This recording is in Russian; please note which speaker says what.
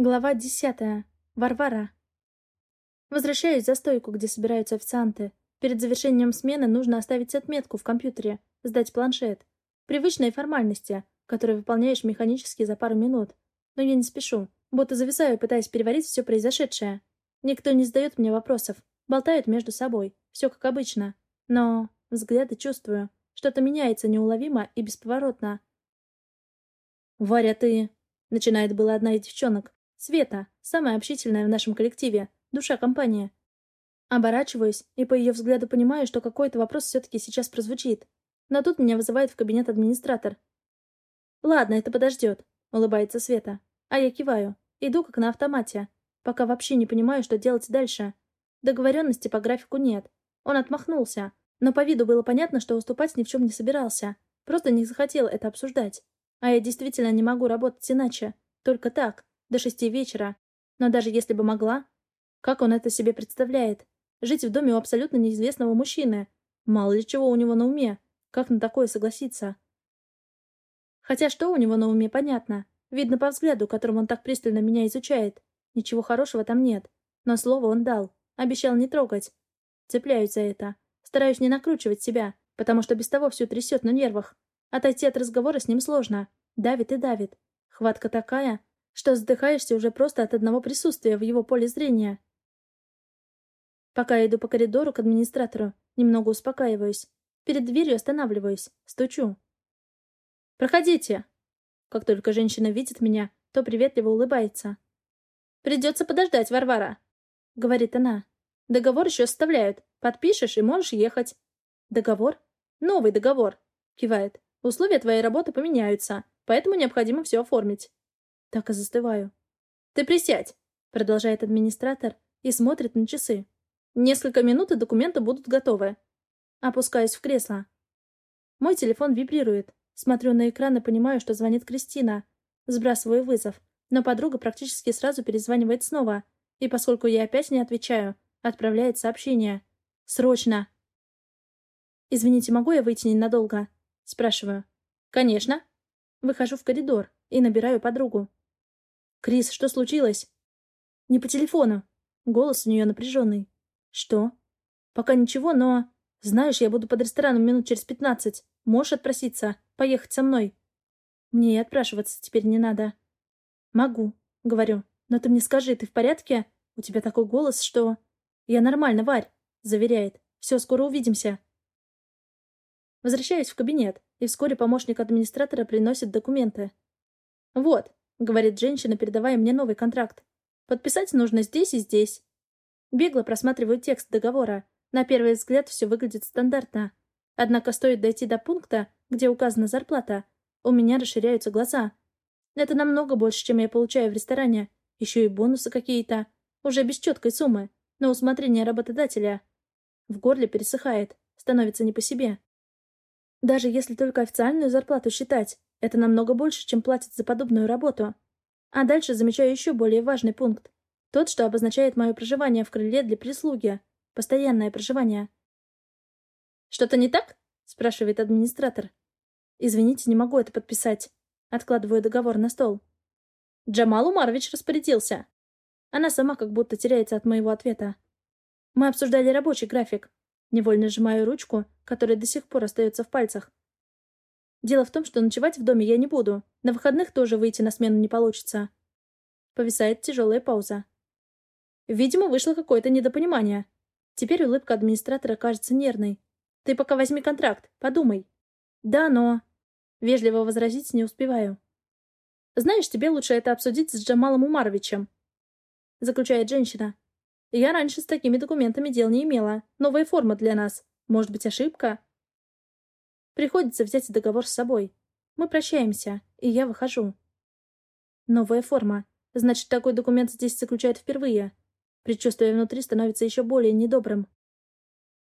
Speaker 1: Глава десятая. Варвара. Возвращаюсь за стойку, где собираются официанты. Перед завершением смены нужно оставить отметку в компьютере, сдать планшет. Привычные формальности, которые выполняешь механически за пару минут. Но я не спешу, будто зависаю, пытаясь переварить все произошедшее. Никто не задает мне вопросов, болтают между собой, все как обычно. Но взгляды чувствую, что-то меняется неуловимо и бесповоротно. «Варя, ты...» — начинает была одна из девчонок, Света, самая общительная в нашем коллективе, душа компании. Оборачиваюсь и по ее взгляду понимаю, что какой-то вопрос все-таки сейчас прозвучит. Но тут меня вызывает в кабинет администратор. «Ладно, это подождет», — улыбается Света. А я киваю. Иду как на автомате. Пока вообще не понимаю, что делать дальше. Договоренности по графику нет. Он отмахнулся. Но по виду было понятно, что уступать ни в чем не собирался. Просто не захотел это обсуждать. А я действительно не могу работать иначе. Только так до шести вечера. Но даже если бы могла... Как он это себе представляет? Жить в доме у абсолютно неизвестного мужчины. Мало ли чего у него на уме. Как на такое согласиться? Хотя что у него на уме, понятно. Видно по взгляду, которым он так пристально меня изучает. Ничего хорошего там нет. Но слово он дал. Обещал не трогать. Цепляюсь за это. Стараюсь не накручивать себя, потому что без того все трясет на нервах. Отойти от разговора с ним сложно. Давит и давит. Хватка такая, что задыхаешься уже просто от одного присутствия в его поле зрения. Пока я иду по коридору к администратору, немного успокаиваюсь. Перед дверью останавливаюсь, стучу. «Проходите!» Как только женщина видит меня, то приветливо улыбается. «Придется подождать, Варвара», — говорит она. «Договор еще составляют. Подпишешь и можешь ехать». «Договор?» «Новый договор», — кивает. «Условия твоей работы поменяются, поэтому необходимо все оформить». Так и застываю. «Ты присядь!» — продолжает администратор и смотрит на часы. «Несколько минут, и документы будут готовы». Опускаюсь в кресло. Мой телефон вибрирует. Смотрю на экран и понимаю, что звонит Кристина. Сбрасываю вызов, но подруга практически сразу перезванивает снова. И поскольку я опять не отвечаю, отправляет сообщение. «Срочно!» «Извините, могу я выйти ненадолго?» Спрашиваю. «Конечно». Выхожу в коридор и набираю подругу. «Крис, что случилось?» «Не по телефону». Голос у нее напряженный. «Что?» «Пока ничего, но...» «Знаешь, я буду под рестораном минут через пятнадцать. Можешь отпроситься? Поехать со мной?» «Мне и отпрашиваться теперь не надо». «Могу», — говорю. «Но ты мне скажи, ты в порядке? У тебя такой голос, что...» «Я нормально, Варь», — заверяет. «Все, скоро увидимся». Возвращаюсь в кабинет, и вскоре помощник администратора приносит документы. «Вот», — говорит женщина, передавая мне новый контракт. «Подписать нужно здесь и здесь». Бегло просматриваю текст договора. На первый взгляд все выглядит стандартно. Однако стоит дойти до пункта, где указана зарплата, у меня расширяются глаза. Это намного больше, чем я получаю в ресторане. Еще и бонусы какие-то. Уже без четкой суммы. На усмотрение работодателя. В горле пересыхает. Становится не по себе. Даже если только официальную зарплату считать, это намного больше, чем платят за подобную работу. А дальше замечаю еще более важный пункт. Тот, что обозначает мое проживание в крыле для прислуги. Постоянное проживание. «Что-то не так?» — спрашивает администратор. «Извините, не могу это подписать». Откладываю договор на стол. «Джамал Умарович распорядился». Она сама как будто теряется от моего ответа. Мы обсуждали рабочий график. Невольно сжимаю ручку, которая до сих пор остается в пальцах. Дело в том, что ночевать в доме я не буду. На выходных тоже выйти на смену не получится. Повисает тяжелая пауза. Видимо, вышло какое-то недопонимание. Теперь улыбка администратора кажется нервной. Ты пока возьми контракт, подумай. Да, но... Вежливо возразить не успеваю. Знаешь, тебе лучше это обсудить с Джамалом Умаровичем. Заключает женщина. Я раньше с такими документами дел не имела. Новая форма для нас. Может быть, ошибка? Приходится взять договор с собой. Мы прощаемся, и я выхожу. Новая форма. Значит, такой документ здесь заключают впервые. Предчувствие внутри становится еще более недобрым.